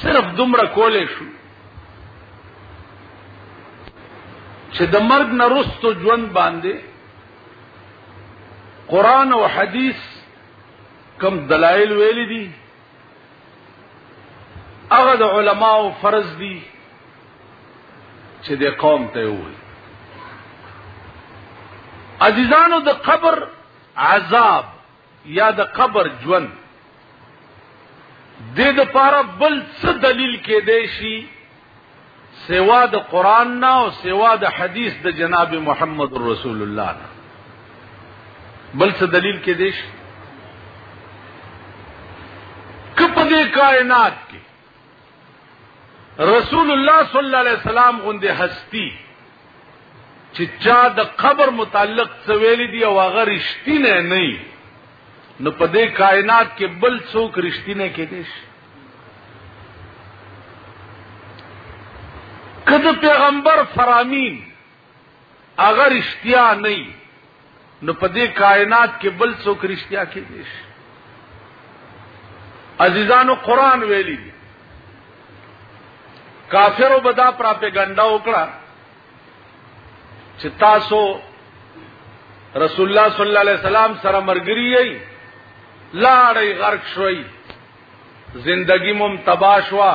صرف دومره کولې شو چې د مرګ نه رستو ژوند باندې قران او حديث کم دلایل ویل دي هغه د علماو فرض دي چې د قوم ته وي عزیزانو د قبر عذاب یا د قبر ژوند د د پاره بل څه دلیل کې دی شي سوا د قران نه او سوا د حدیث د جناب محمد رسول الله نه بل څه دلیل کې دی شي کپ دې کائنات کې رسول الله صلی الله علیه وسلم غوندې هستی چې چا د قبر متعلق څه ویل دي او هغه رښتینه نه وي نو په دې کائنات کې بل څوک رښتینه کې دي کله پیغمبر فرامین هغه رښتیا نه وي نو په دې کائنات کې بل څوک رښتیا کېږي عزیزانو قران ویلي دي کافرو به دا پراپګاندا وکړه چې تاسو رسول الله صلی الله علیه وسلم سره مرګري یې لاړې غرق شوي زندگی مم تباشوا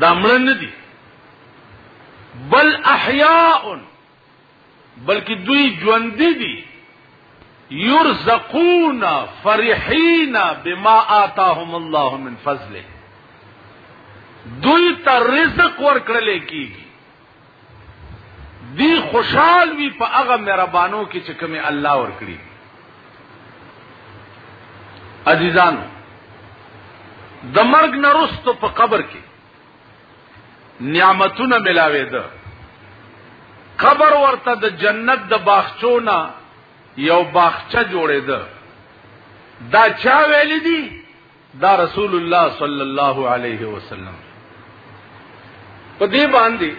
دا مړه نه دي بل احیاء بلکې دوی ژوند دي يرزقون فرحين بما آتاهم الله من فضله دوی ته رزق ورکړل کیږي دی خوشحال وی په هغه مهربانو کې چې کومه الله ورکړي عزیزانو د مرګ نرستو په قبر کې نعمتونه ملاوي ده قبر ورته د جنت د باغچونه یو باغچه جوړې ده دا چا ویل دي دا رسول الله صلی الله علیه وسلم په دې باندې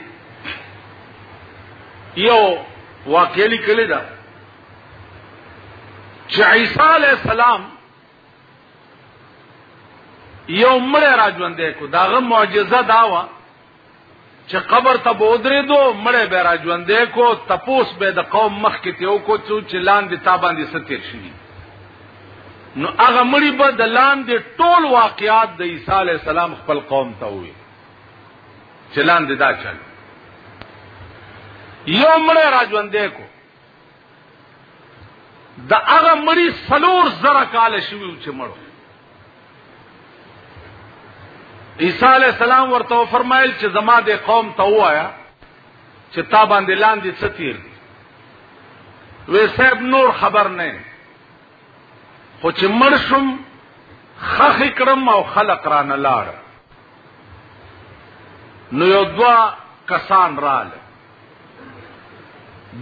یو واقعي لیکل ده چې عیسی علی السلام یو مړ راځوندې کو داغه معجزه داوا چې قبر ته بودرې دو مړې به را ژوندې کو تپوس به د قوم مخ کې تیو کو چې لاندې تا باندې ستیر شي نو هغه مړي به د لاندې ټول واقعات د عیسی علی السلام خپل قوم ته وي چې لاندې دا چل یو مړې را ژوندې کو د هغه مړی سلور زره کال شوی چې مړو عیسی علی السلام ورته فرمایل چې زما د قوم ته وایا چې تا باندې لاندې څه تیر دي وې صاحب نور خبر نه خو چې مړ شم خخ کرم او خلق را نه لاړ نو یو دوا کسان رااله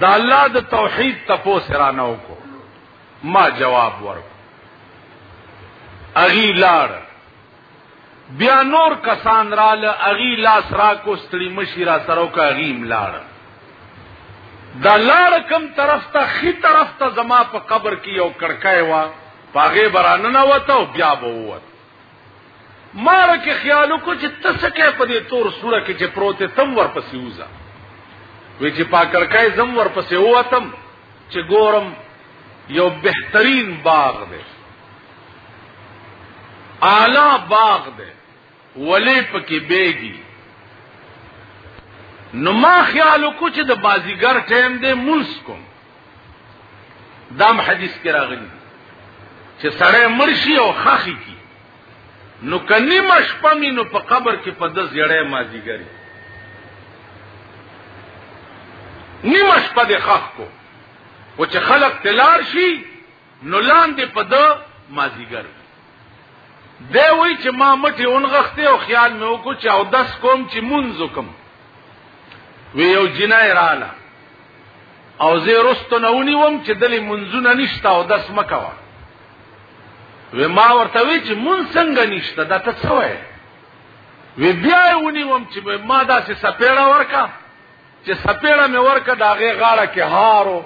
د الله د توحید تپوس را نه وکړو ما جواب ورکړ اغي لار بیا نور کسان را ل اغي لاس را کو ستړي مشي را سره کا غیم لار دا لار کم طرف ته خي طرف ته زما په قبر کې یو کړکای و پاغه برانه نه وته او بیا به ووت ما ورکه خیال وکړ چې ته څه کې په دې تور سوره کې چې پروت تم ورپسې وځه وی چې پاکړکای زم ورپسې ووتم چې ګورم یو بهترین باغ دی اعلی باغ دی ولې پکې بیګي نو ما خیال وکړ چې د بازیګر ټیم دی مونږ کوم دام حدیث کې راغلی چې سړی مرشي او خخي کی نو کني مشپمي نو په قبر کې په دز یړې مازیګری نیمه شپه د خخ کو او چې خلق تلار شي نو لاندې په ده مازیګر دی وای چې ما مټې اونغښتې او خیال مې وکړو چې او دس کوم چې مونځ وکم وی یو جنای رااله او زه رستو نه ونیوم چې دلې منځونه نشته او دس مکوا و ما ورته وی چې مون څنګه نشته دا ته څه وای وی بیا ونیوم چې ما داسې سپېړه ورکا چې سپېړه مې ورکا دا غې غاړه کې هارو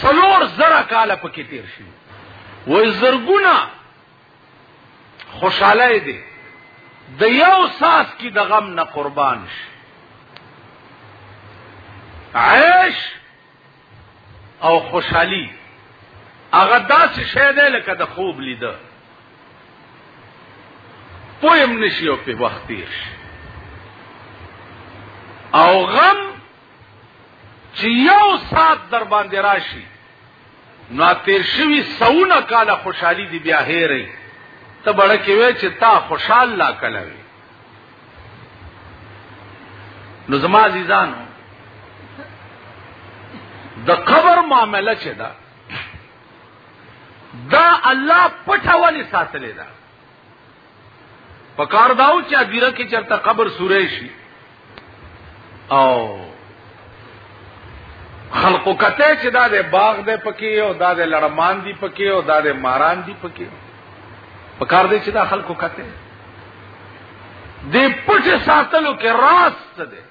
سلور زره کاله پکې تیر شي وای زرګونه خوشاله دي د یو ساس کې د غم نه قربان شي عیش او خوشحالی هغه داسې شی دی لکه د خوب لیده پویم نشي او په وخت تیر شي او غم چې یو سات در باندې راشي نو تیر شوی سونه کاله خوشحالي دی بیا هېرې ته بړکه وې چې تا خوشحال لا کله وي نو زما عزیزانو د قبر معاملې چې دا دا الله پټه ولې ساتلې ده پکار داو چې ادیره کې چرته قبر سورې شي او خلقو کته چې دا د باغ د پکې او دا د لړمان دی پکې او دا د ماران دی پکې پکار دی چې دا خلقو کته دې پټه ساتلو کې راست ده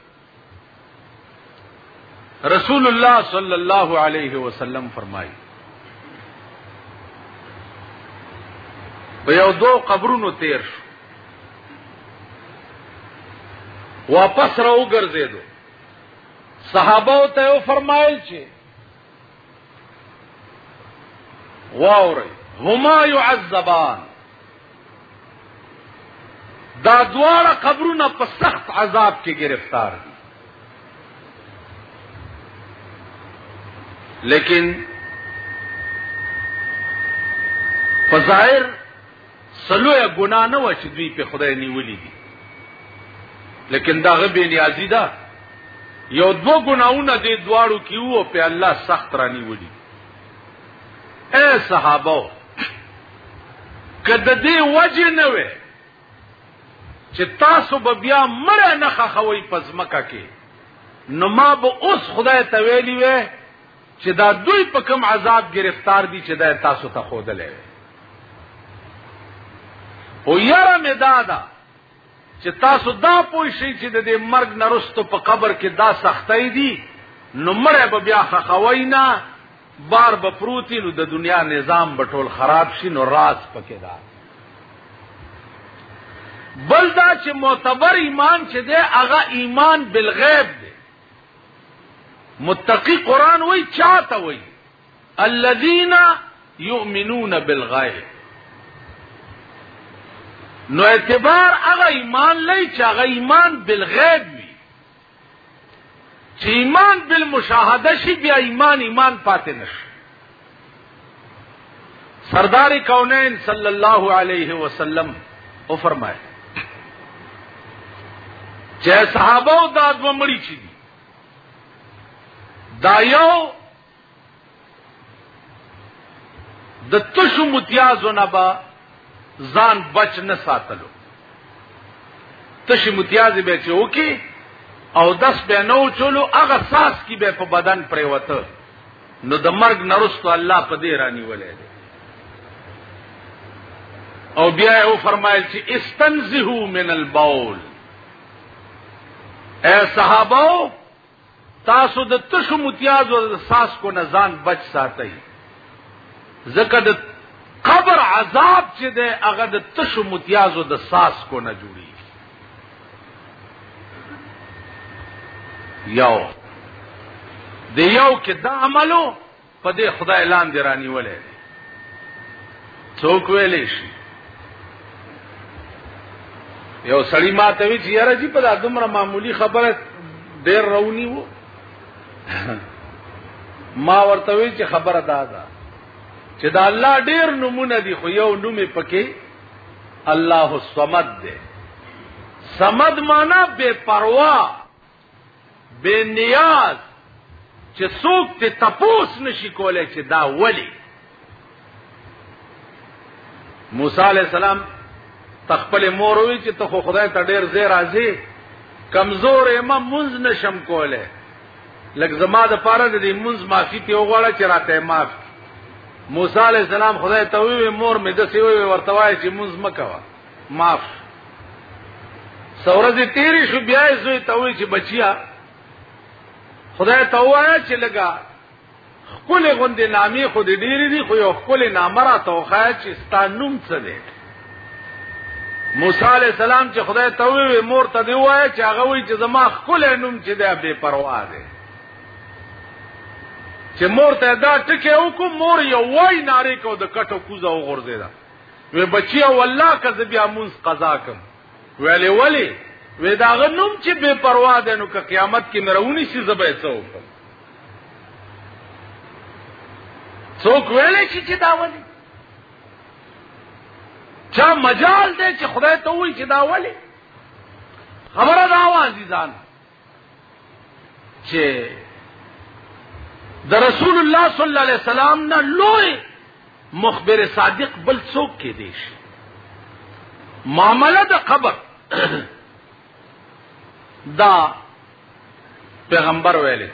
رسول الله صلی الله علیه وسلم فرمایي په یو دوه قبرونو تیر شو واپس راو ګرځیدو صحابه ته فرمایل چې واوري هما يعذبان دا دواړه قبرونه په سخت عذاب کې گرفتار دي لیکن فظاہر څه لویه ګناه نه وه چې دوی په خدای نیولي دي لیکن دا غ بې نیازي ده یو دوه ګناونه دې دواړو کې وو په الله سخت را نیولي اے صحابه کده دې وجه نه وي چې تاسو به بیا مړ نه خخوي پزمکه کې نو ما به اوس خدای ته ویلی وې چې دا دوی په کوم عذاب گرفتار دي چې دا تاسو ته خودلې او یاره مې دادا چې تاسو دا پوه شئ چې د دې مرګ نرستو په قبر کې دا سختۍ دي نو مړې به بیا خخوي نه بار به پروتي نو د دنیا نظام به ټول خراب شي نو راز پکې دا بل دا چې معتبر ایمان چې دی هغه ایمان بالغیب متقی قران وای چاته وای الذين يؤمنون بالغيب نو اعتبار هغه ایمان لای چې هغه ایمان بالغیب وي چې ایمان بالمشاهده شي بیا ایمان ایمان پاتې نشي سردار کونین صلی اللہ علیہ وسلم او فرمائے چه صحابه او دا دو مړي چي دي دا یو د تشو متیازو نه با ځان بچ نه ساتلو تشي متیازې به چې وکي او دس به نو چولو هغه ساس کی به په بدن پریوته نو د مرګ نرستو الله په دې رانیولې دی او بیا یې فرمایل چې استنزهو من البول اے صحابه تاسو د تشو متیازو د ساس کو نزان بچ ساتئ ځکه د قبر عذاب چې ده هغه د تشو متیازو د ساس کو نه جوړي یو د یو کې دا عملو په دې خدای لاندې رانیولې څوک ویلې شي یو سړی ما ته وی چې یاره جی په دا دومره معمولی خبره ډیر رونی وو ما ورته وی چې خبره دا ده چې دا الله ډیر نمونه دي خو یو نوم پکې الله الصمد دے سمد مانا بے پروا بے نیاز چې څوک ته تپوس نشي کولای چې دا ولی موسی علی السلام تخپل مور وی چې ته خدای ته ډیر زیر راځي کمزور امام منځ نشم کوله لکه زما د پاره د دې منځ معافي ته وغواړه چې راته معاف موسی علی السلام خدای ته وی مور مې د سی وی ورته وای چې منځ مکوا معاف سورځ تیری شو بیا یې زوی ته وی چې بچیا خدای ته وای چې لګا ښکلې غوندې نامې خو دې ډېرې دي خو یو ښکلې نامه راته وښایه چې ستا نوم څه دی موسی علیه السلام چې خدای ته وویل مور ته دې ووایه چې هغه وایي چې زما ښکلی نوم چې دی بې پروا دی چې مور ته دا ټکی وکړو مور یو وای نارې کو د کټو کوزه وغورځېده وې بچیا والله که زه بیا مونځ قضا کم ویلې ولې وې داغه نوم چې بې پروا دی نو که قیامت کې مې راونیسي زه به یې څه وکړم څوک ویلې شي چې دا ولي چا مجال دی چې خدای ته وایي چې دا ولي خبره دا و عزیزان چې د رسول الله صلی الله علیه وسلم نه لوی مخبر صادق بل څوک کې دی شي معامله د قبر دا پیغمبر ویلې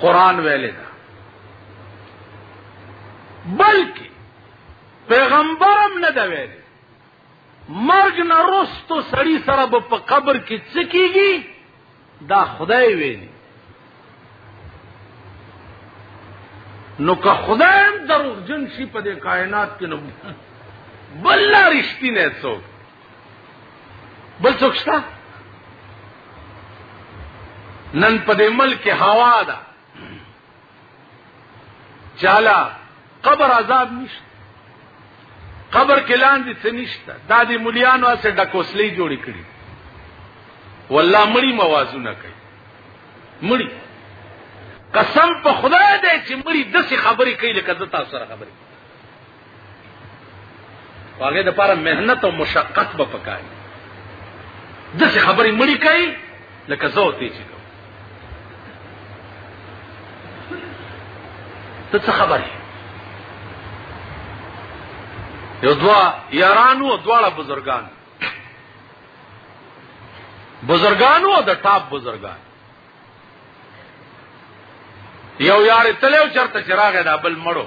قران ویلې دا بلکې پیغمبرم نه دا ویلې مرګ نه رستو سړی سره په قبر کې څکیږي دا خدای ویلی نو که خدای هم دروغجن شي په دې کائنات کې نو بل لا رښتینی څوک بل څوک شته نن په دې ملک هوا ده چالا قبر عذاب نشته قبر کې لاندې څه نشته دا د مليانو اسه ډکوسلې جوړې کړي والله مړی موازو نه کوي مړی قسم په خدای دې چې مړی دسي خبرې کوي لکه زتا سره خبرې هغه د لپاره مهنت او مشقت به پکاري د څه خبرې مړی کوي لکه زه ته چې کوم ته څه خبرې یو دوا یارانو او دواړه بزرګان بزرګانو او د ټاپ بزرګان یو یار تلو چرته چراغ دا بل مړو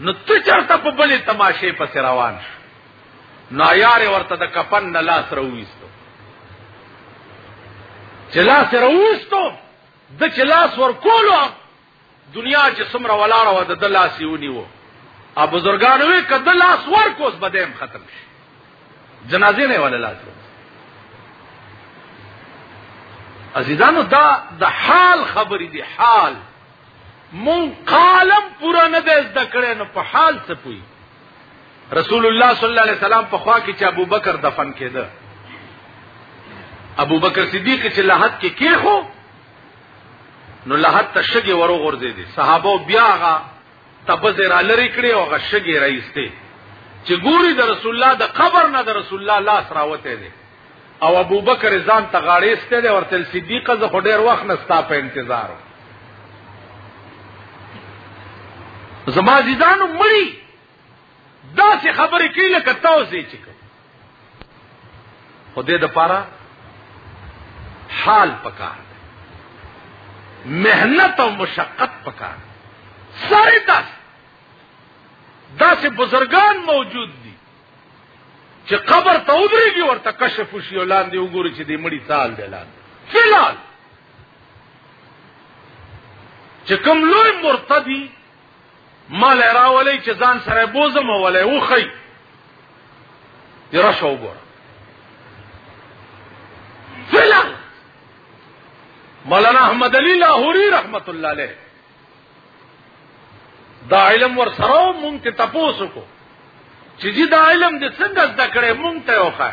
نو ته چرته په بلې تماشې پس روان شو نو یار ورته د کپن نه لاس راوېستو چې لاس راوېستو د چې لاس ورکولو دنیا چې څومره ولاړه و د لاس یې ونیو ا بزرګانو یې کده لاس ورکوس بدیم ختم شي جنازې نه ولا لاس عزیزانو دا د حال خبرې دي حال مون قالم پورا نه دی زده کړی نو په حال څه پوي رسول الله صلی الله علیه وسلم په خوا کې چې ابوبکر دفن کېده ابوبکر صدیق چې لحد کې کېخو نو لحد ته شګې ورو غورځې دي صحابه بیا هغه تبزه را لری کړې او هغه شګې راېستې چې ګوري د رسول الله د قبر نه د رسول الله لاس راوته دي او ابو بکر ځان ته غاړې ستې ده ورته صدیق زه خو ډیر وخت نه ستا په انتظار زما عزیزانو مړی دا څه خبرې کوي لکه تاسو یې چې خو دې د پاره حال پکار محنت او مشقت پکار سارے دس دس بزرگان موجود چې قبر ته وبرېږي ورته کشف وشي او لاندې وګوري چې دې مړي سال دی لاندې فلال چې کوم لوی مرتدي مال راولې چې ځان سره بوزم ولې وخی درشه وګوره فلال مولانا احمد علی لاهوري رحمت الله علیه دا علم ور سره مونږ ته تاسو کو چې دې دا علم د څنګه زده کړې مونږ ته وخا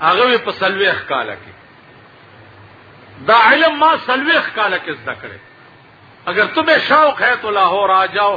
هغه په سلويخ کال کې دا علم ما سلويخ کال کې زده کړې اگر تمہیں شوق ہے تو لاہور آ جاؤ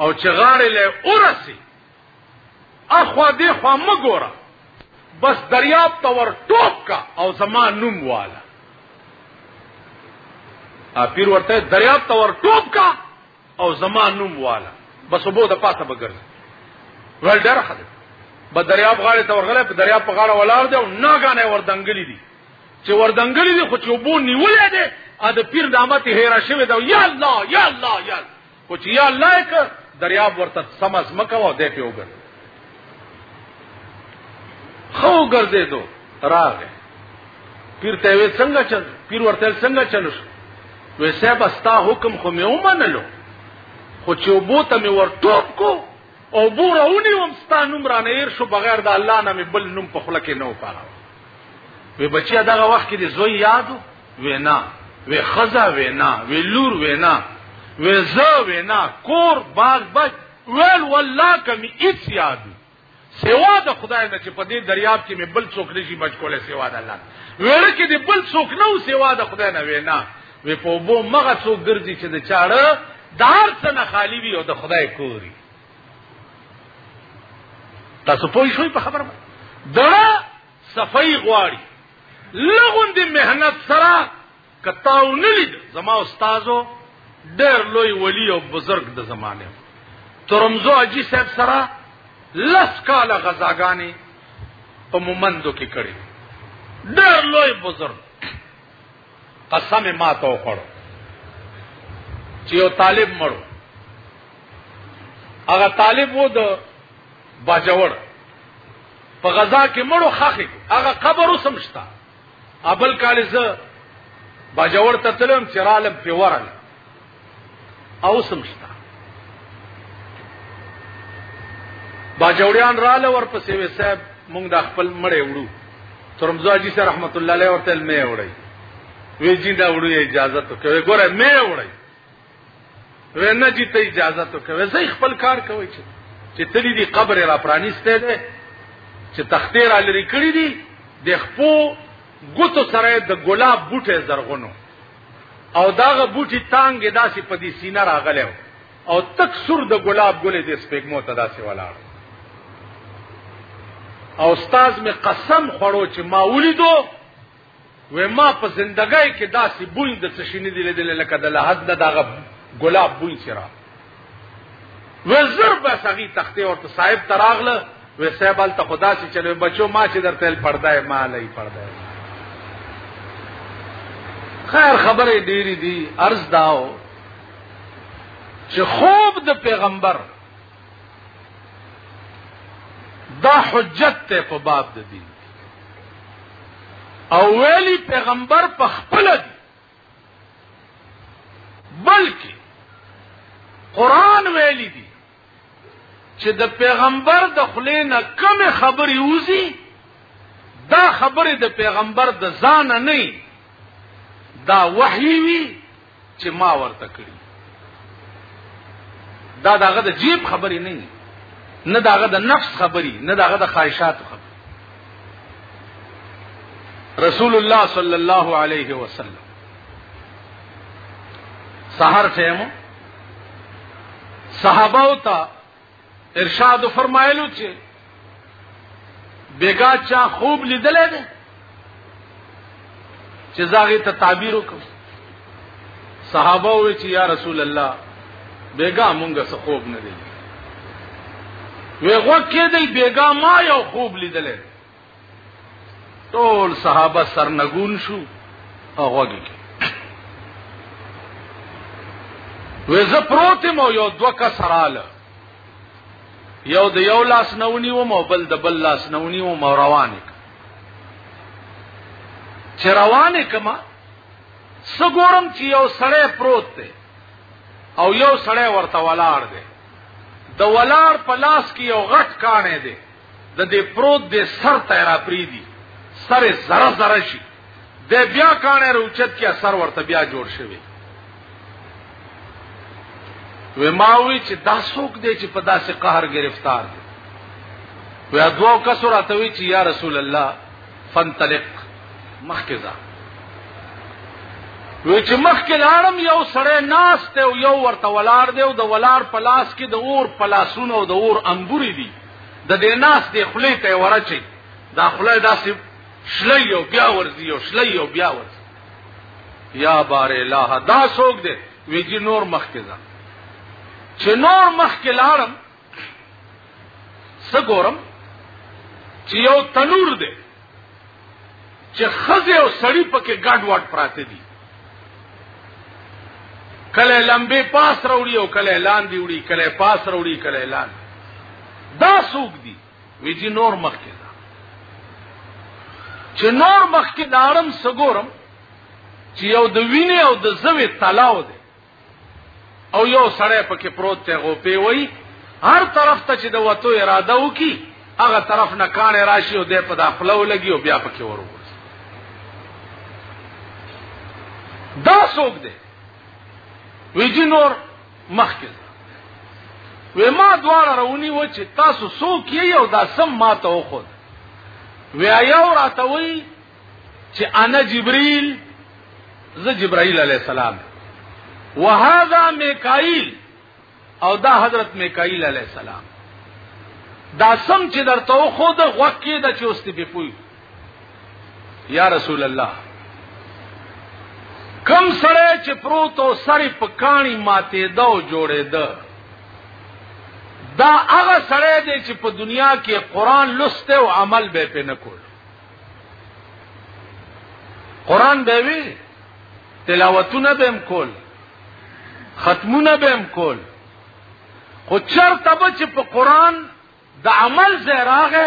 او چې غاړې له ورسي اخوا دې خوا مګوره بس دریاب ته ور ټوپ کا او زما نوم والا پیر ورته دریاب ته ور ټوپ کا او زما نوم والا بس وبو د پاسه بګرځي ول ډېر خدای به دریاب غاړې ته ورغله په دریاب په غاړه ولاړ دی او ناګانه وردنګلی دي چې وردنګلی دي خو چې وبو نیولې دي ا د پیر د امت هیرا شوی دا یا الله یا الله یا الله خو چې یا الله یې کړ دریاب ورته سم از مکه و دی په وګر خو ګرځې دو راغې پیر ته وې څنګه چل پیر ورته څنګه چلو شو وې صاحب استا حکم خو مې ومنلو خو چې وبو ته مې ورټوب کو او بو راونی وم ستا نوم را نه شو بغیر د الله نه مې بل نوم په خله کې نه وپاره وې بچیا دغه وخت کې زوی یادو وینا وی خزا وینا وی لور وینا وی زو وینا کور باغ بچ ویل والله کمی ایت یادو سوا د خدای نه چې په دې دریاب کې مې بل څوک نشي بچ کولای سوا د الله ویل کې دې بل څوک نه او سوا د خدای نه وینا وی په وبو مغه څوک ګرځي چې د چاړه دار څنګه خالی وي او د خدای کوري تاسو پوه شئ په خبره دړه صفای غواړي لغون دی مهنت سره کتاو نه لید زما استادو ډېر لوی ولی او بزرگ د زمانه ترمزو اجي صاحب سره لس کال غزاګانی په مومندو کې کړی ډېر لوی بزرگ قسم ما ته وخړو چې یو طالب مړو هغه طالب وو د باجوړ په غزا کې مړو خخې هغه قبر وسم شتا ابل کال زه باجوړ ته تلم چې رالم په ورل او سم شتا باجوړیان رااله ورپسې وې صاحب مونږ د خپل مړې وړو ترمزاجی سره رحمت الله علیه ورته مې وړي وی جی دا وړو اجازه ته کوي ګوره مې وړي وې نه جی ته اجازه تو کوي زه خپل کار کوي چې چې تلی دی قبر را پرانیسته ده چې تختیر لري کړی دی د خپو ګوتو سره د ګلاب بوټه زرغونو او داغه بوټي تانګ داسې په دې سینه راغلی او تک سر د ګلاب ګلې د سپېګمو ته داسې ولاړ او استاد می قسم خورو چې ما ولیدو وې ما په زندګۍ کې داسې بوی د څه شي نه دی لیدل لکه د لحد نه دغه ګلاب بوی چې را وې زر به سغي تختې ورته صاحب تراغله وې صاحب ال ته خدا سي چلو بچو ما چې درته پردای ما لای پردای خیر خبره ډېری دي عرض داو چې خوب د پیغمبر دا حجت ته په باب د دین او ویلی پیغمبر په خپل دی بلکې قران ویلی دی چې د پیغمبر د خلې نه کم خبرې وځي دا خبرې د پیغمبر د ځان نه دا وحی وی چې ما ورته کړی دا داغه د جیب خبرې نه نه نه داغه د نفس خبرې نه داغه د خواهشات خبرې رسول الله صلی الله علیه وسلم سحر ټیمو صحابه او ته ارشاد فرمایلو چې بیګا چا خوب لیدلې ده چې زاغه ته تعبیر وکړ صحابه وی چې یا رسول الله بیګا مونږه څه خوب نه دی وی غوکه دی بیګا ما یو خوب لیدلې ټول صحابه سرنګون شو هغه کې وې زه پروت مو یو دوه کسراله یو د یو لاس نونی و مو بل د بل لاس نونی و مو روانه چې روانه کما سګورم چې یو سړی پروت دی او یو سړی ورته ولاړ دی د ولاړ په لاس کې یو غټ کانه دی د دې پروت دې سر ته را پریدي سر زره زره شي د بیا کانه روچت کې اثر ورته بیا جوړ شوی و ماوی چې دا څوک دی چې په داسې قهر گرفتار دی و ادو کس راته وی چې یا رسول الله فنطلق مخکزا و چې مخکې لاړم یو سړی ناس ته یو ورته ولار دی او د ولار پلاس کې د اور پلاسونو او د اور انبوري دي د دې ناس دې خلی ته ورچي دا خلی داسې شلی او بیا ورځي او شلی او بیا ورځي یا بار الہ دا سوګ دې ویجی نور مخ کې ځه چې نور مخ کې لاړم سګورم چې یو تنور دی چې خزه او سړی پکې ګډ وډ پراته دي کله لمبه پاس راوړي او کله لاندې وړي کله پاس راوړي کله لاندې دا سوق دي وی جی نور مخ کې دا چې نور مخ کې دارم سګورم چې یو د وینې او د زوی تلاو دی او یو سړی پکې پروت ته غوپی وای هر طرف ته چې د وته اراده وکي هغه طرف نه کان راشي او د په داخله ولګي او بیا پکې ورو دا څوک دی ویجی نور مخکې وې ما دواړه راونی و چې تاسو څوک یې او دا سم ما ته وخود وی یو راته وی چې انا جبريل زه جبرائیل علی السلام وهذا میکائیل او دا حضرت میکائیل علی السلام دا سم چې درته خو د غوکې د چوستې په پوي یا رسول الله کم سره چې پروت او سری پکانی ماته دا جوړې ده دا هغه سره دی چې په دنیا کې قران لسته او عمل به پې نه کول قران به وی تلاوتونه به کول ختمونه به کول خو چرته به چې په قران د عمل زراغه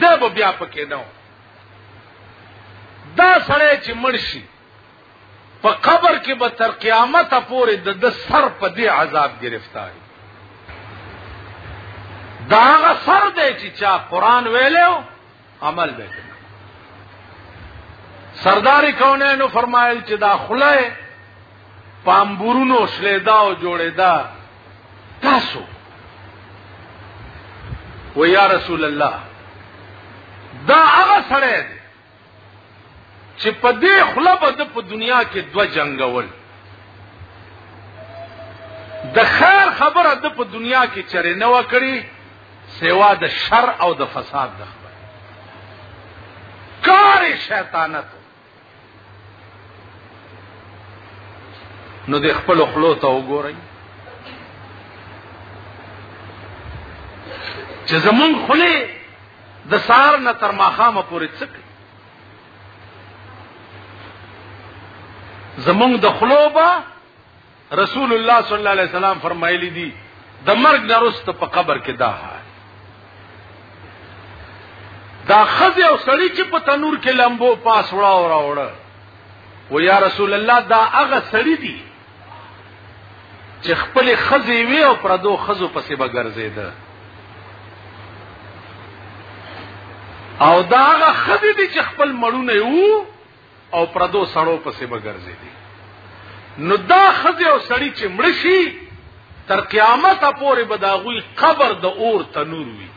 د بیا پکې نه دا سره چې مرشي په قبر کې به تر قیامت پورې د د سر په دې عذاب گرفتاری دا هغه سر دی چې چا قران ویلو عمل به سرداری کونینو فرمایل چې دا خله پامبورونو شلیدا او جوړیدا تاسو و یا رسول الله دا هغه سره دی چې په دې خله به د په دنیا کې دوه جنگول د خیر خبره د په دنیا کې چرې نه وکړي سوا د شر او د فساد د خبره کار شیطانت نو د خپل خلو ته وګورئ چې زمون خله د سار نه تر ماخامه پورې څک زمونږ د خلوبه رسول الله صلی الله علیه وسلم فرمایلی دي د مرګ نه رسته په قبر کې دا حال دا خزه او سړی چې په تنور کې لمبو پاس وړا وړا وړا و یا رسول الله دا هغه سړی دی چې خپل خزي وی او پردو خزو پسې به ګرځیده او دا هغه خزي دي چې خپل مړونه وو او پردو سړو پسې به ګرځیدي نو دا خزي او سړی چې مړ شي تر قیامت پورې به دا غوي قبر د اور تنور وي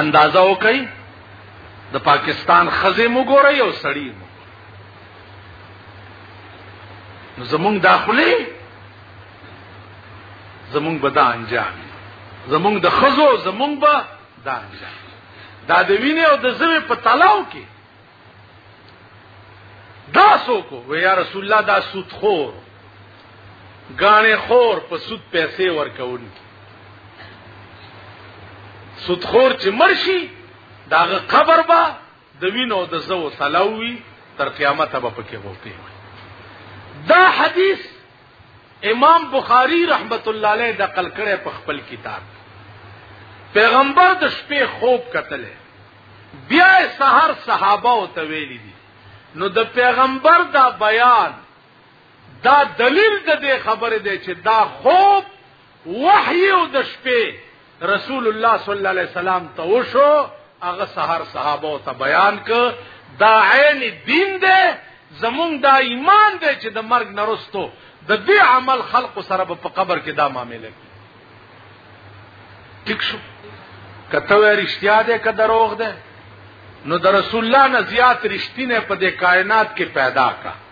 اندازه وکړئ د پاکستان خزه مو ګوره یو سړی مو نو زمونږ داخلي زمونږ به دا انجام زمونږ د خزو زمونږ به دا انجام دا د وینې او د زوی په تلاو کې دا سوکو ویا رسول الله دا سود خور غاڼه خور په سود پیسې ورکون سود خور چې مرشي داغه قبر با د وینو د زو تلاوي تر قیامت به پکې وته دا حدیث امام بخاری رحمت الله علیه د قلکړه په خپل کتاب پیغمبر د شپې خوب کتله بیا سحر صحابه او تویل دي نو د پیغمبر دا بیان دا دلیل د دې خبره دی چې دا خوب وحی او د شپې رسول الله صلی الله علیه وسلم ته وشو هغه سحر صحابه ته بیان ک دا عین دین دی زمونږ دا ایمان دی چې د مرګ نرستو د دې عمل خلق سره په قبر کې دا معاملې ټیک شو کته ورشتیا ده که دروغ ده نو د رسول الله نه زیات رښتینه په دې کائنات کې پیدا کا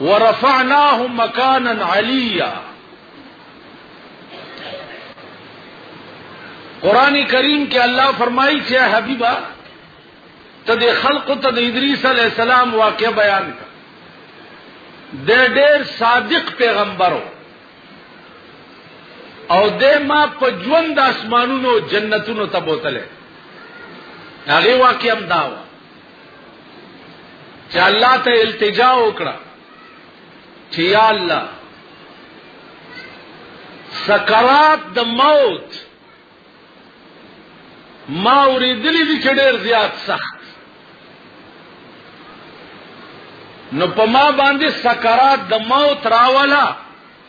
ورفعناه مکانا علیا قران کریم کې الله فرمایي چې حبیبا ته د خلق ته د ادریس علی السلام واقع بیان کړ د ډېر صادق پیغمبرو او د ما په ژوند اسمانونو جنتونو ته بوتله هغه واقع هم داوا چې الله ته التجا وکړه چې یا الله سکرات د موت ما اوریدلی دي چې ډېر زیات سخت نو په ما باندې سکرات د موت راولا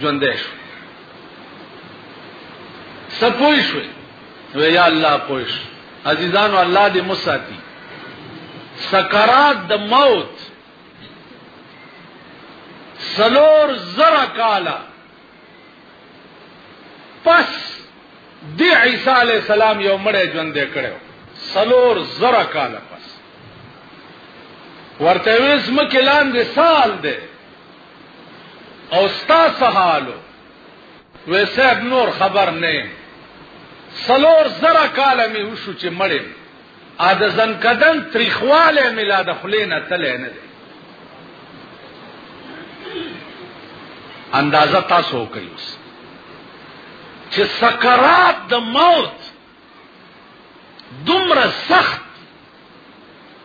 ژوندې شو سپوي شو وی یا الله پوښ عزیزانو الله دې مساتی سکرات د موت سلور زرا کالا پس دی عیسی علی السلام یو مړی ژوند کړو سلور زرا کالا پس ورته ویس مکه لاندې سال دی او ستا سهالو وې صاحب نور خبر نه سلور زرا کاله می وشو چې مړې ا د زنکدن تریخواله ملا د خلینه تلې نه دی اندازه تاسو کوي چې سکرات د موت دومره سخت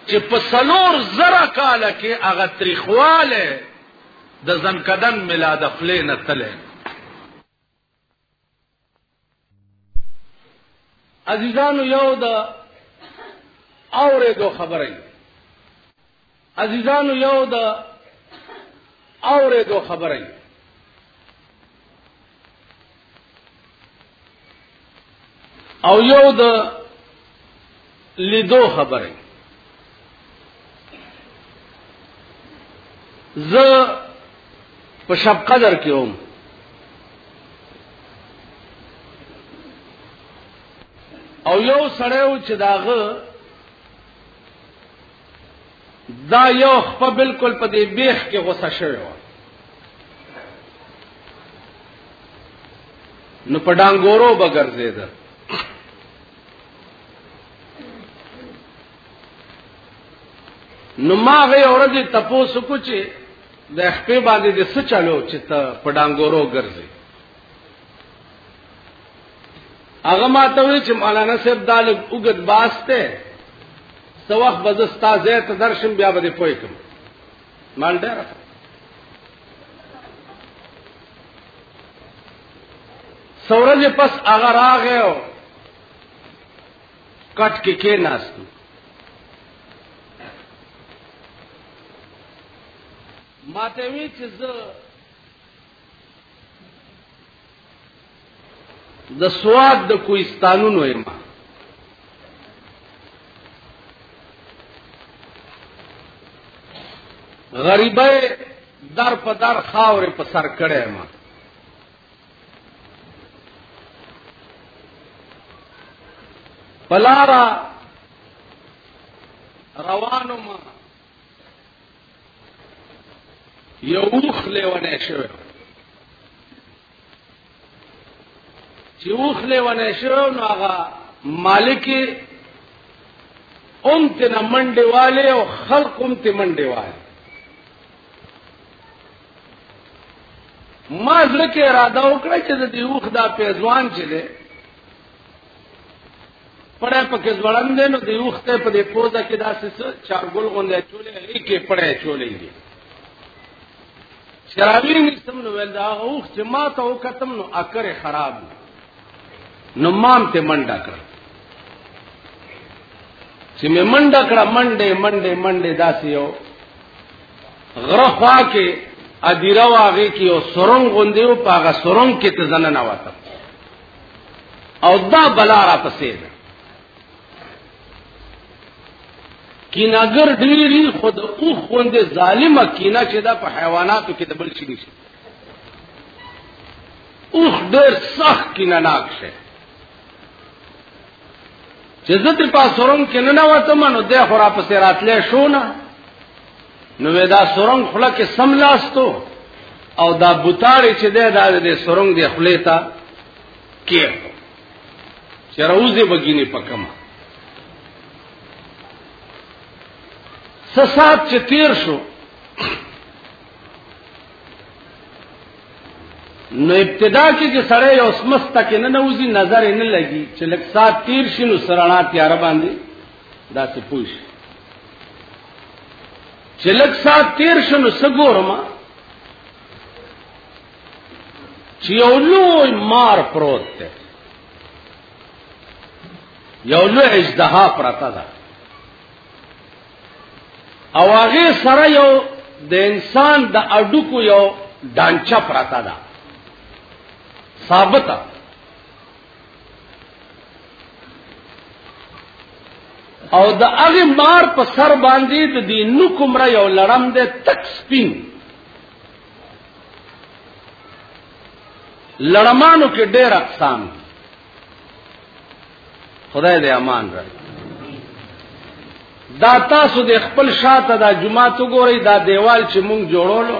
چې په سلور زره کال کې هغه تریخواله د زنکدن میلاد خلې نه تله عزیزانو یو د اورې دو خبرې عزیزانو یو د اورېدو خبره او یو د لیدو خبره زه په شب قدر کې وم او یو سړی و چې داغه دا یو خپل بالکل په دې بیخ کې غوسه شوی و نو په ډانګورو بغرزید نو ما غي اورځي تپوس کوچي د خپې باندې د څه چلو چې ته په ډانګورو ګرځي هغه ما ته وی چې مولانا صاحب دالګ وګد باسته سوخ بزستا زیت درشم بیا به پوي کوم مال ډیر سورج پس اگر آ گئے ہو کٹ کے کے ناستی ماته وی چې زه د سواد د کوهستانونو یم غریبه در په در خاورې په سر کړې ما پلارا روانو ما یو اوخ لیونه شوی چې اوخ لیونه شوی نو هغه مالک اوم ته نه منډه والے او خلق اوم ته منډه والے ما ځکه اراده وکړه چې د دې اوخ دا پیزوان چې ده پړه پکې ځوړندې نو دی وخته په دې پوزه کې داسې چارګل غونډه چولې هي کې پړه چولې دي شراوی نسم نو ول دا اوخ چې ما ته وکتم نو اکر خراب نو مام ته منډه کړ چې مې منډه کړه منډه منډه منډه داسې یو غره خوا کې ادیره واغې کې او سرنګ غوندې او پاغه سرنګ کې ته زنه نه وته او دا بلا را پسې ده کیناګر ډیری خود او خوند ظالم کینا چې دا په حیواناتو کې د بل شي نشي اوخ ډیر سخت کینا ناک شه چې زه تر پاسورم کې نه نواتم نو د خورا په سراتلې شو نه نو ودا سرنګ خله کې سم لاستو او دا بوتاړي چې ده دا د سرنګ د خله تا کې چې روزه بګینه پکما سسات چې تیر شو نو ابتدا کې چې سړی اوس مست کې نه نوځي نظر نه لګي چې لک سات تیر شي نو سرانا تیار باندې دا څه پوښ چې لک سات تیر شنو سګورم چې یو لوی مار پروت دی یو لوی اجدها پرتا ده او هغه سره یو د انسان د اډوکو یو دانچا پراتا ده ثابته او د هغه مار په سر باندې د دې نو کومره یو لړم ده تک سپین لړمانو کې ډېر اقسام خدای دې امان را دا تاسو د خپل شاته دا جمعه تو ګورئ دا دیوال چې مونږ جوړولو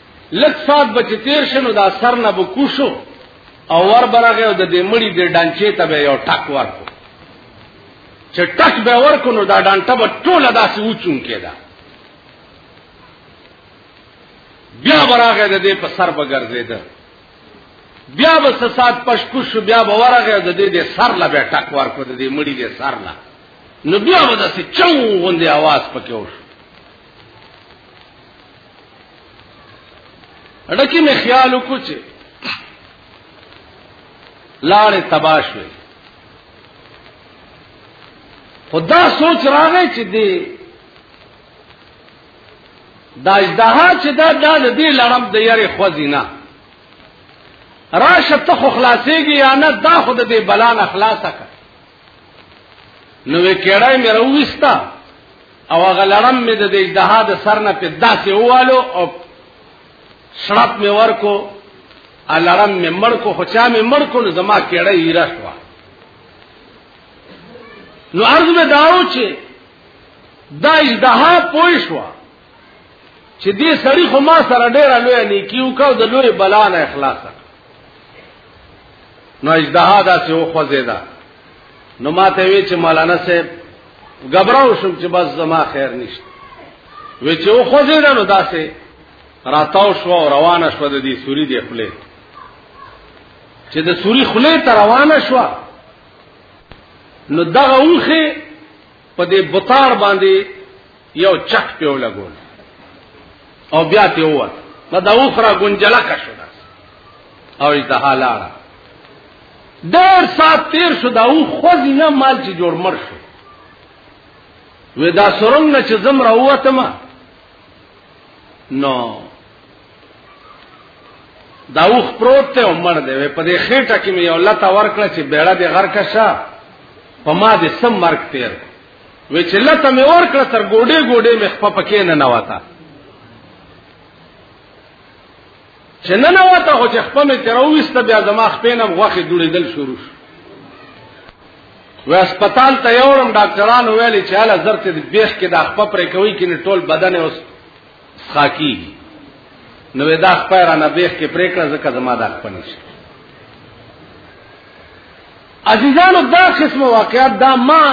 لک سات بچ تیر شنو دا سر نه بو کوشو او ور برغه او د دې مړی د ډانچې ته به یو ټک ورکو چې ټک به ورکو نو دا ډانټه به ټوله داسې وچون کېدا بیا برغه د دې په سر به ګرځیدا بیا به سات پښ کوشو بیا به ورغه د دې د سر لا به ټک ورکو د دې مړی د سر لا نو بیا به داسې چنګ غوندي आवाज پکې وشو ډکی مې خیال وکړ چې لاړې تباش وي خدا سوچ راغی چې دی دا اجدها چې دا دا د دې لړم د یاري خوځي نه راشه ته خو خلاصيږي یا نه دا خو د دې بلان اخلاصه کړ نو وکړای مې راوستا او هغه لړم مې د دې اجدها د سر نه په داسې ووالو او شرط مې ورکو الارم مې مړ کو خو چا مې مړ کو نو زما کېړه یې راشوا نو ارز مې داو چې دا اجدها پوي شو چې دې سړی خو ما سره ډېر لوی نیکیو کو د لوی بلا نه اخلاص نو اجدها دا څه وخوځې ده نو ما ته وی چې مولانا صاحب غبراو شم چې بس زما خیر نشته وی چې وخوځې ده نو داسې راتاو شو او روانه شو د دې سوري دی خپل چې د سوري خله ته روانه شو نو دغه اوخه په دې بطار باندې یو چک په لګول او بیا ته ووت نو دا اوخرا ګنجلا کا شو او دا حالاړه ډېر سات تیر شو دا او خوځي نه مال چې جوړ مر شو وې دا سرنګ نه چې زم راوته ما نو دا اوخ پروت ته عمر دی په دې خېټه کې مې یو لته ورکړه چې بیړه دې غر کشه په ما دې سم مرګ تیر وی چې لته مې اور کړ تر ګوډې ګوډې مې خپه پکې نه نواتا چې نه نواتا خو چې خپه مې ترويسته بیا زما خپینم غوخه جوړېدل شروع شو و هسپتال ته یوړم ډاکټران ویل چې هله زرت د بیخ کې د خپه پرې کوي کې ټول بدن اوس خاکی نو دا خپه را نه بیخ کې پرې کړ ځکه زما د خپه نشته عزیزانو دا قسم واقعات دا ما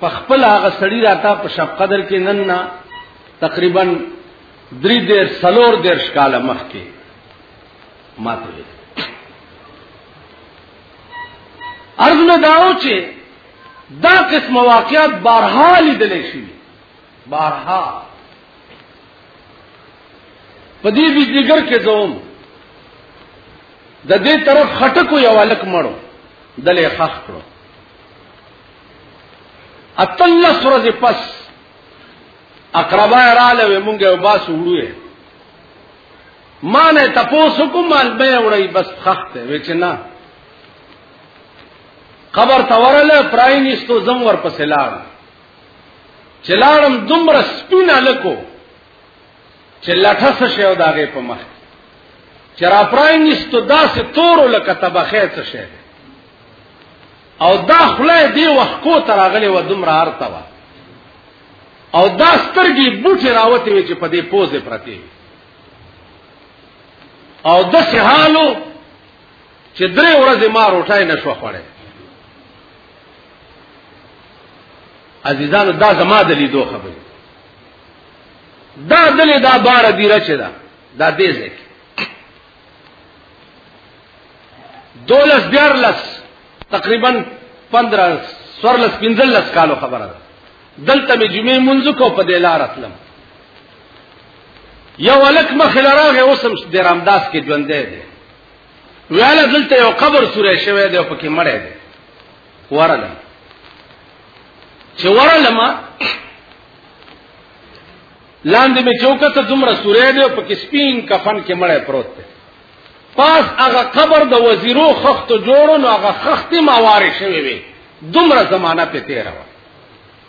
په خپل هغه سړی راته په شپ قدر کې نن نه تقریبا درې دیر سلور دیر شکاله مخ کې ماته وي ارز نه داو چې دا قسم واقعات بارها لیدل شي بارها په دې بجلیګر کې زوم د دې طرف خټکو یو الک مړو دلې خخ کړو اتلس ورځې پس اقربا رااله و مونږه او باس وړوې ما نه تاسو کوم مال به وړي بس خخته و چې نه قبر تورله پراینستو زم ور پسې لاړ چې لاړم دومره سپینه لکو چې لټه څه شی او د هغې په مخ چې را پرانیستو داسې تورو لکه طبخې څه شی او دا خوله یې دې وښکو ته راغلې وه دومره هرته وه او دا سترګې بوټې راوتې وې چې په دې پوزې پرتې وي او داسې حالو چې درې ورځې ما روټای نه شوه خوړی عزیزانو دا زما د لیدو خبره دا دلې دا بار بیره چې دا دا دې ځکه دولس دیار لس تقریبا پندرہ سور لس پنزل لس کالو خبر ده دلته می جمعې منځ کو په دې لار اتلم یو الک مخ لراغه اوسم د رامداس کې ژوندې دي ویاله دلته یو قبر سورې شوی دی او پکې مړی دی ورلم چې ورلم لاندې مې چوکه ته دومره سورې دی او پکې سپین کفن کې مړی پروت دی پاس هغه قبر د وزیرو خخت جوړو نو هغه خخت موارد شوی وي دومره زمانہ په تیر وه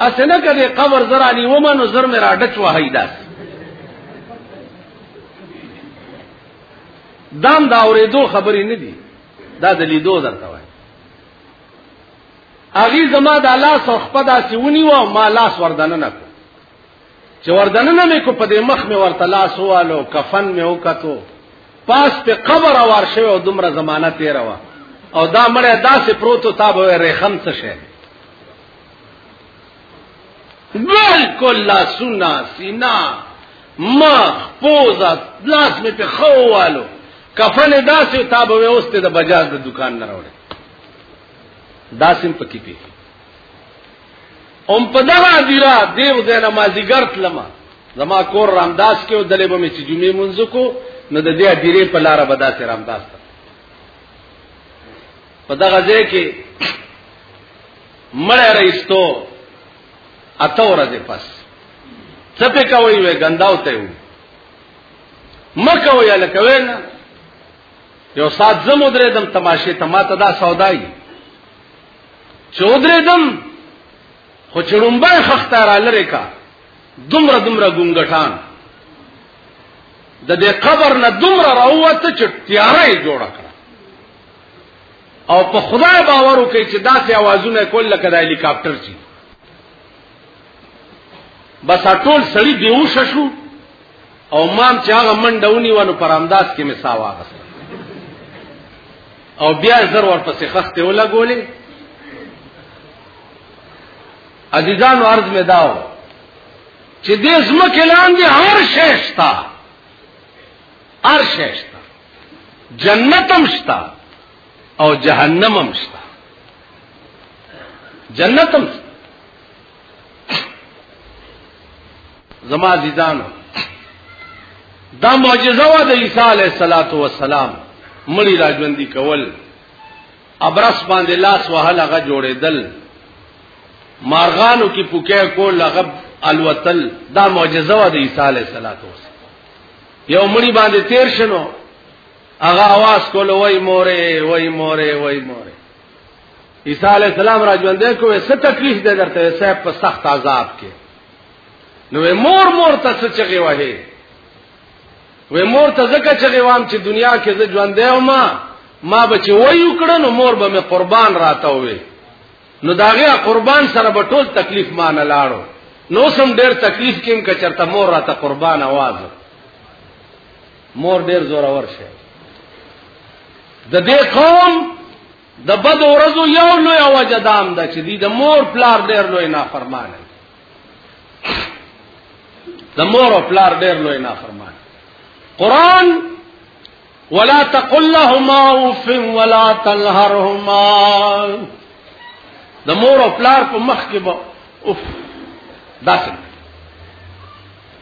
اسنه کدی قبر زرا نیومه نو زر مې را ډچ وهی داس دام دا اورېدو خبرې نه دي دا د لیدو درته وای اغي زما د لاس او خپدا سیونی و ما لاس وردانه نه چې وردننه مې کو په دې مخ مې ورته لاس والو کفن مې وکتو پاس په قبر وار شوی او دومره زمانہ تیر وا او دا مړه داسې پروتو تاب وې رخم څه شي بالکل لا سنا سینا مخ پوزا لاس مې په خو والو کفن داسې تاب وې اوسته د بجاز د دکان نه راوړې داسې پکې پیږي ام په دغه دیرا دیو زنه ما زیګرت لما زما کور رامداس کې دلې به مې چې جمعې منځ کو نو د دې دیرې په لار به داسې رامداس ته په دغه ځای کې مړ رئیستو اته ورځې پس څه په کوي وې ګنداو ته وې مکه وې لکه وینا یو سات زمو درې دم تماشه ته ماته دا سودای چې ودرېدم خو چې ړومبی خښته را لرې کا دومره دومره ګونګټان د دې قبر نه دومره راووته چې تیاره یې جوړه کړه او په خدای باور وکړي چې داسې اوازونه کول لکه د هلیکاپټر چی بس ټول سړی بیوش شو او مام چې هغه منډه ونیوانو پر انداز کې مې سا واغسته او بیا زر ورپسې خسته ولګولې عزیزانو عرض مې داو چې دې زمکه لاندې هر شی شتا هر شی شتا جنت هم شتا او جهنم هم شتا جنت هم زما عزیزانو دا معجزه وا د عیسی علیه الصلاۃ والسلام مړی راځوندي کول ابرس باندې لاس وهل هغه جوړېدل مارغانو کې پوکې کول هغه الوتل دا معجزه وا د عیسی علیه الصلاۃ والسلام یو مړی باندې تیر شنو هغه आवाज کول وای مورې وای مورې وای مورې عیسی علی السلام را ژوند کو څه تکلیف ده درته صاحب په سخت عذاب کې نو مور مور ته څه چغي وهي و مور ته زکه چغي وام چې دنیا کې زه ژوند دی ما ما بچي وایو کړه نو مور به مې قربان راته وي نو داغه قربان سره به ټول تکلیف ما نه لاړو نو سم ډېر تکلیف کېم که چرته مور راته قربان आवाज مور ډیر زورور شه د دې قوم د بد ورځو یو لوی وجه دام ده چې دی د مور پلار ډیر لوی نافرمانه د مور او پلار ډیر لوی نافرمانه قران ولا تقل لهما اوف ولا تنهرهما د مور او پلار په مخ کې به اوف داسې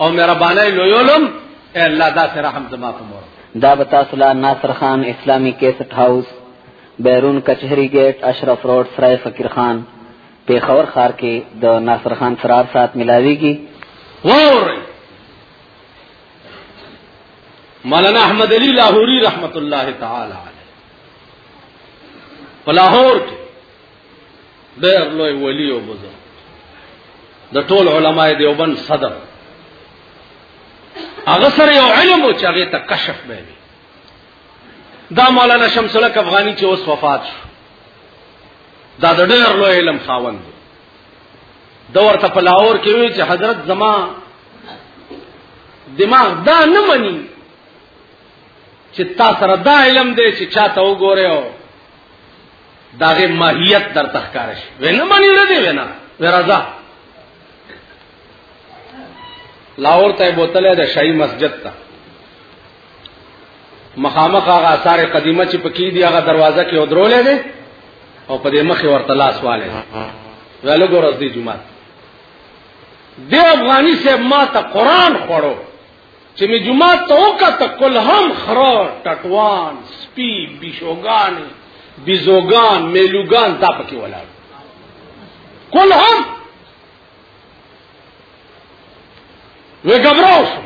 او مهرباني لویولم اے الله دا سره رحم زما په مور دا بتا صلاح ناصر خان اسلامی کیسټ هاوس بیرون کچهری گیټ اشرف روډ سرای فقیر خان پیښور خار کې د ناصر خان سرار سات ملاویږي وور مولانا احمد علی لاہوری رحمت الله تعالی علیه په لاهور کې ډېر لوی ولی او بزرګ د ټول علماء دیوبند صدر هغه سره یو علم او چاغه ته کشف به وي دا مولانا شمس الحق افغاني چې اوس وفات شو دا د ډېر لوی علم خاوند دی دا ورته په لاهور کې وی چې حضرت زما دماغ دا نه مني چې تا سره دا علم دی چې چاته وګوره داغه ماهیت در تخکار شي وینا مانی ورته وینا ورازا لاور ته بوتل ده شای مسجد ته مخامخ هغه آثار قدیمه چې پکې دی هغه دروازه کې ودرولې ده او په دې مخ ورته لاس والے ویلو ګورز دی جمعه دی افغاني سه ما ته قران خورو چې می جمعه ته وکړه کل هم خرار ټټوان سپی بشوګان بزوګان میلوګان دا پکې ولاړ کل هم وې ګبراو شو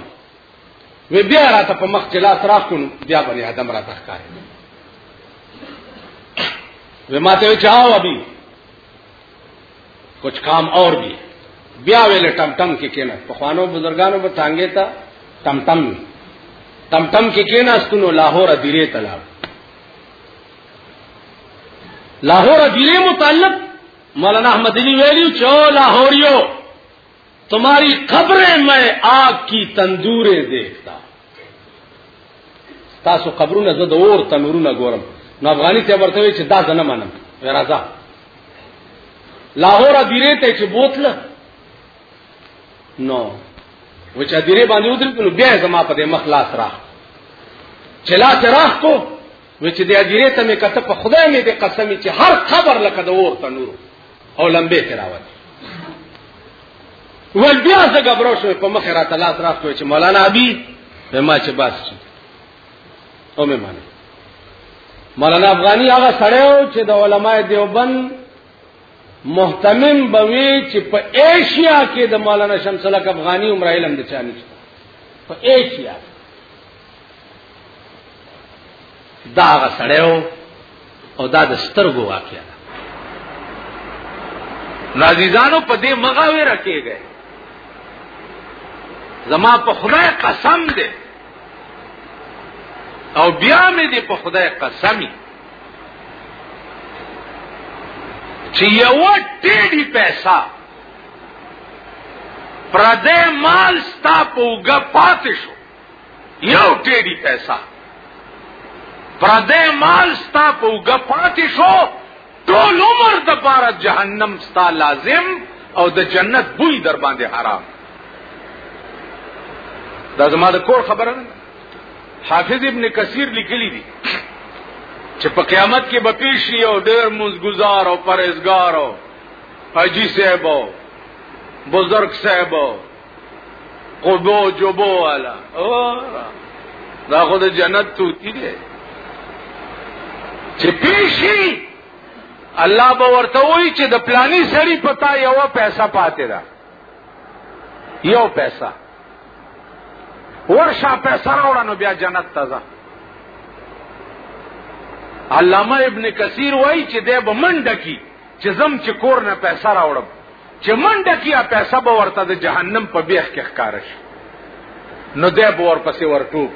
وې بیا راته په مخ کې لاس راکون بیا باندې ادم راته ښکاري وې ماته چاو ابي کچھ کام اور بھی بیا ویلے ٹم ٹم کی کینا پخوانو بزرگانو پر تانگے تا ٹم ٹم میں ٹم ٹم کی کینا سنو لاہور ادیرے تلا لاہور ادیرے متعلق مولانا احمد علی ویلی چو لاہوریو تمہاری قبریں میں آگ کی تندوریں دیکھتا تاسو قبرونه زه د اور تنورونه ګورم نو افغاني ته ورته وی چې دا زنه منم راځه لاهور ادیره ته چې بوتله نو و چې ادیره باندې ودرې نو بیا زما په دې مخلاص را چې لا تراخ کو و چې دې ادیره ته مې کته په خدای مې دې قسم چې هر خبر لکه د اور تنورو او لمبه کراوت ول بیا زه غبرو شو په مخ را تلاس راخ کوي چې مولانا ابي به ما چې بس شي او مې معنی مولانا افغاني هغه سړی و چې د علماء دیوبند محتمم بوي چې په ایشیا کې د مولانا شمس الحق افغاني عمر علم د چاني په ایشیا دا هغه سړی و او دا د سترګو واقعیا ده نازیزانو په دې مغاوی راکېږي زما په خدای قسم دی او بیا مې دې په خدای قسمی چې یو ټیډي پیسہ پردې مال ستا په وګه پاتې شو یو ټیډي پیسې پردې مال ستا په وګه پاتې شو ټول عمر د پاره جهنم ستا لازم او د جنت بوی در باندې حرام دا زما د کور خبره نه حافظ ابن کثیر لیکلی دی چې په قیامت کې به پیش شي او ډېر مزګزار او پرهیزګار او حاجی صاحب او بزرگ صاحب او قبو جبو والا دا خو د جنت توتی دی چې پیشي الله به ورته وایي چې د پلانی سړی پتا یو پیسہ پاتې ده یو پیسہ ورشا پیسہ راوړه نو بیا جنت ته ځه علامه ابن کثیر وایي چې د بمنډه کی چې زم چې کور نه پیسہ راوړم چې منډه کیا پیسې به ورته د جهنم په بیخ کې ښکار شي نو دې به ورپسې ورټوب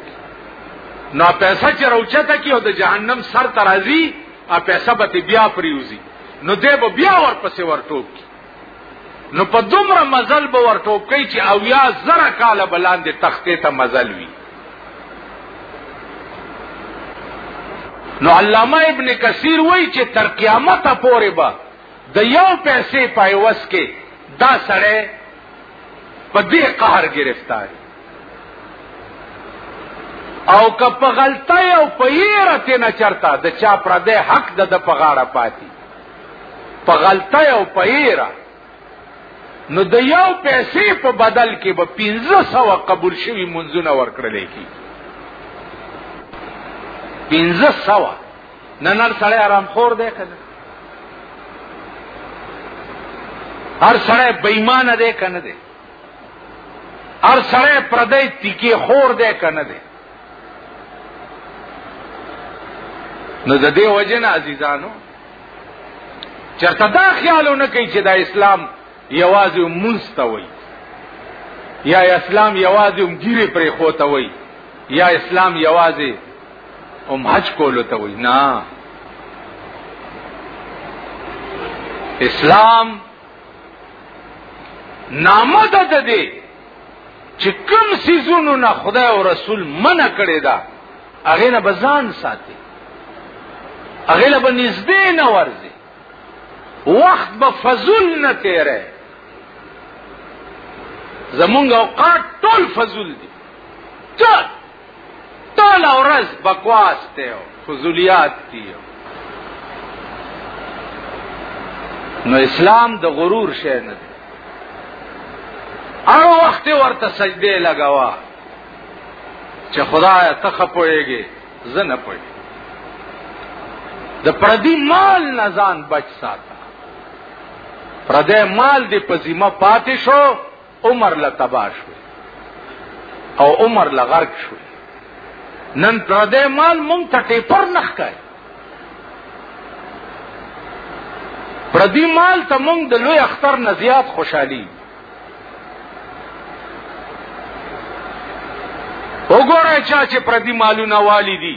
نو پیسې چې راوچته کیو د جهنم سر ترازی ا پیسې به بیا پریوزی نو دې به بیا ورپسې ورټوب کی نو په دومره مزل به ورټوب کوي چې او یا زره کال بلاندې تختې ته مزل وي نو علامه ابن کثیر وایي چې تر قیامت پورې به د یو پیسې په عوض کې دا سړی په دې قهر گرفتار او که په غلطۍ او په یره تې نه چرته د چا پر دې حق د د په غاړه پاتې په غلطۍ او په یره نو د یو پیسې په بدل کې به 1500 قبول شوی منځونه ورکړل کی 1500 نه نر سړی آرام خور دی که نه هر سړی بېمانه دی که نه دی هر سړی پردی تیکې خور دی که نه دی نو د دې وجه نه عزیزانو چرته دا خیالونه کوي چې دا اسلام یوازې مونږ ته وایي یا اسلام یوازې مګیره پرې خوته وای یا اسلام یوازې هم حج کولو ته وای نه اسلام نامه ده د دې چې کوم سيزونو نه خدای او رسول منع کړی دا هغه نه بزان ساتي هغه له نږدې نه ورځي وخت به فضل نه تیرې زمونږ اوقات ټول فضل دي ټول ټول ورځ بکواس ته او فضولیات دي نو اسلام د غرور شی نه دی هر وخت ورته سجده لګوا چې خدای ته خپويږي زنه پوي د پردي مال نه ځان بچ ساته پردې مال دی په ذمہ پاتې شو عمر له تبا شو او عمر له غرق شو نن پردې مال مونږ ته ټیپر نخ کوي پردی مال ته مونږ د لوی اختر نه زیات خوشحالي وګوره چا چې پردی مالونه والی دي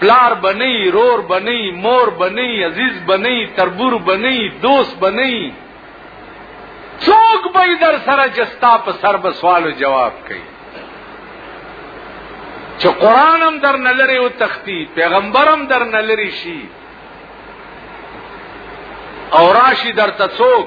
پلار بنی رور بنی مور بنی عزیز بنی تربور بنی دوست بنی څوک به در سره جستا په سر به سوال او جواب کوي چې قران هم در نلري او تختی پیغمبر هم در نلري شي او راشي در ته څوک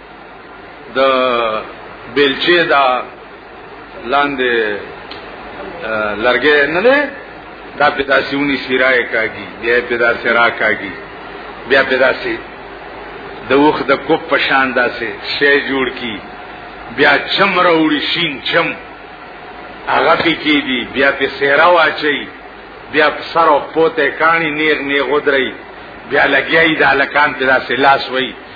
د بیلچې دا لاندې لرګې نه ده دا پیدا سیونی سیرای کاږي بیا پیدا سرا کاږي بیا پیدا سي د وخ د کوپ پشان داسې شی جوړ کی بیا چم راوړي شین چم هغه پکې دي بیا په سیرا واچي بیا سر او پوته کانی نیغ نیغ ودري بیا لګیای د الکان پیدا سي لاس وای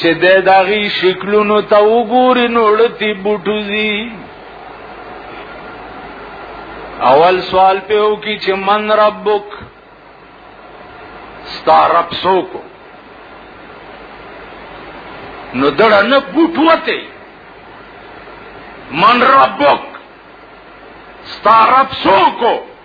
چې د داغي شکلونو ته وګوري نوړتی بوټوزی اول سوال په او کې چې من ربک ستا رب سوکو نو دړه نه بوټوته من ربک ستا رب سوکو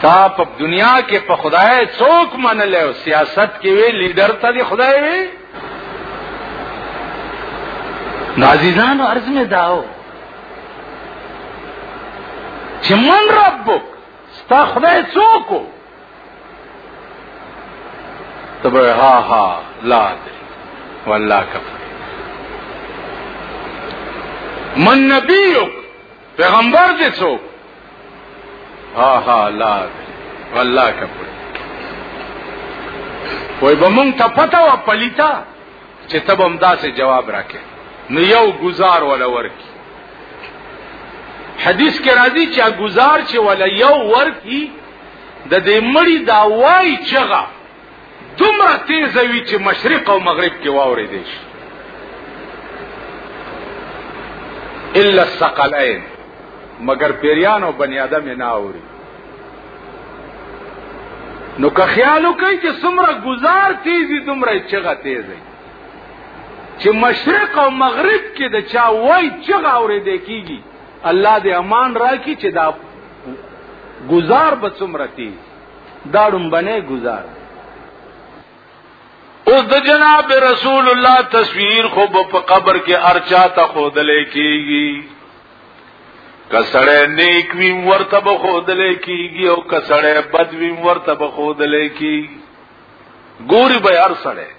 تا په دنیا کې په خدای څوک منل او سیاست کې وی لیډر ته دی خدای وی نازیزان عرض می داو چې من ربک ستا خدای څوک تب ها ها لا والله کفر من نبیو پیغمبر دې څوک ها ها لا والله کفر وای به مونږ ته پتا و پلیتا چې تب هم داسې جواب راکې نو یو گزار ولا ورکی حدیث کې راځي چې گزار چې ولا یو ورکی د دې مړی دا وای چغه دومره تیز وی چې مشرق او مغرب کې واورې دي الا الثقلين مگر پیریان او بنی آدم نه اوري نو که خیال وکړي چې څومره گزار تیزی دومره چغه تیزی چې مشرق او مغرب کې د چا وای چغه اورې دي کیږي الله دې امان راکړي چې دا گزار به څومره تیز دا ډومبنه گزار اوس د جناب رسول الله تصویر خو په قبر کې ارچا ته خودلې کیږي کسړې نیک ویم ورته به خودلې کیږي او کسړې بد ویم ورته به خودلې کیږي ګوري به هر سړې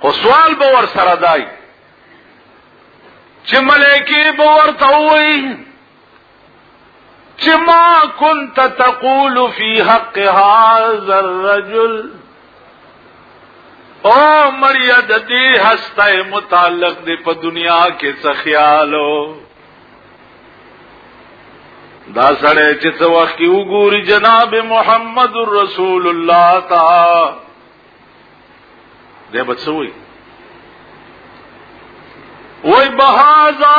خو سوال به ور سره دای چې ملائکه به ورته وایي چې ما كنت تقول في حق هذا الرجل او مریا د دې هسته متعلق دی په دنیا کې څه خیالو دا سره چې څو وخت کې وګوري جناب محمد رسول الله تا دې بچوي وای بهازا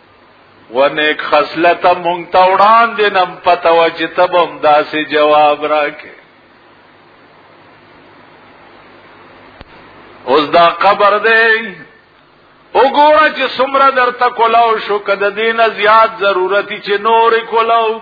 و نیک خصلت مونږ ته وړاندې نم پته و چې تبم داسې جواب راکې اوس دا قبر دی وګوره چې څومره درته کولاو شو کده دینه زیات ضرورتي چې نور کولاو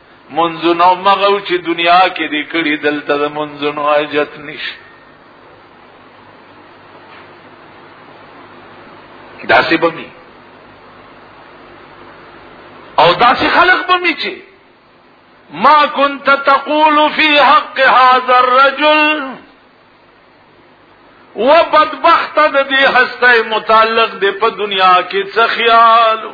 منځونو مغو چې دنیا کې دې کړي دلته د منځونو حاجت نشته داسې بمی او داسې خلق بمی چې ما كنت تقول في حق هذا الرجل و بدبخت د دې هسته متعلق دې په دنیا کې څه خیالو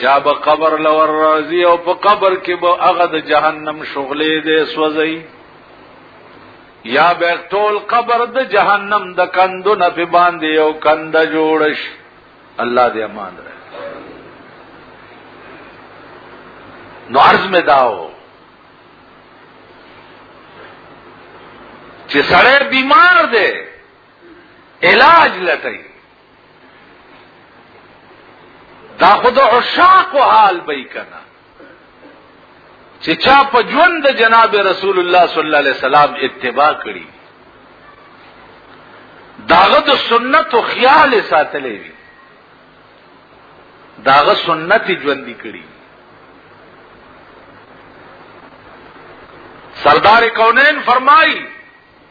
چا به قبر لور راځي او په قبر کې به هغه د جهنم شغلې دې سوځي یا به ټول قبر د جهنم د کندو نه په باندې یو کند جوړش الله دې امان درکړي نو عرض می داو چې سړی بیمار دی علاج لټي دا خود عشاق حال به کنا چې چا په ژوند جناب رسول الله صلی الله علیه وسلم اتباع کړی داغه د سنت او خیال ساتلې وی داغه سنت ژوند کړی سردار کونین فرمائی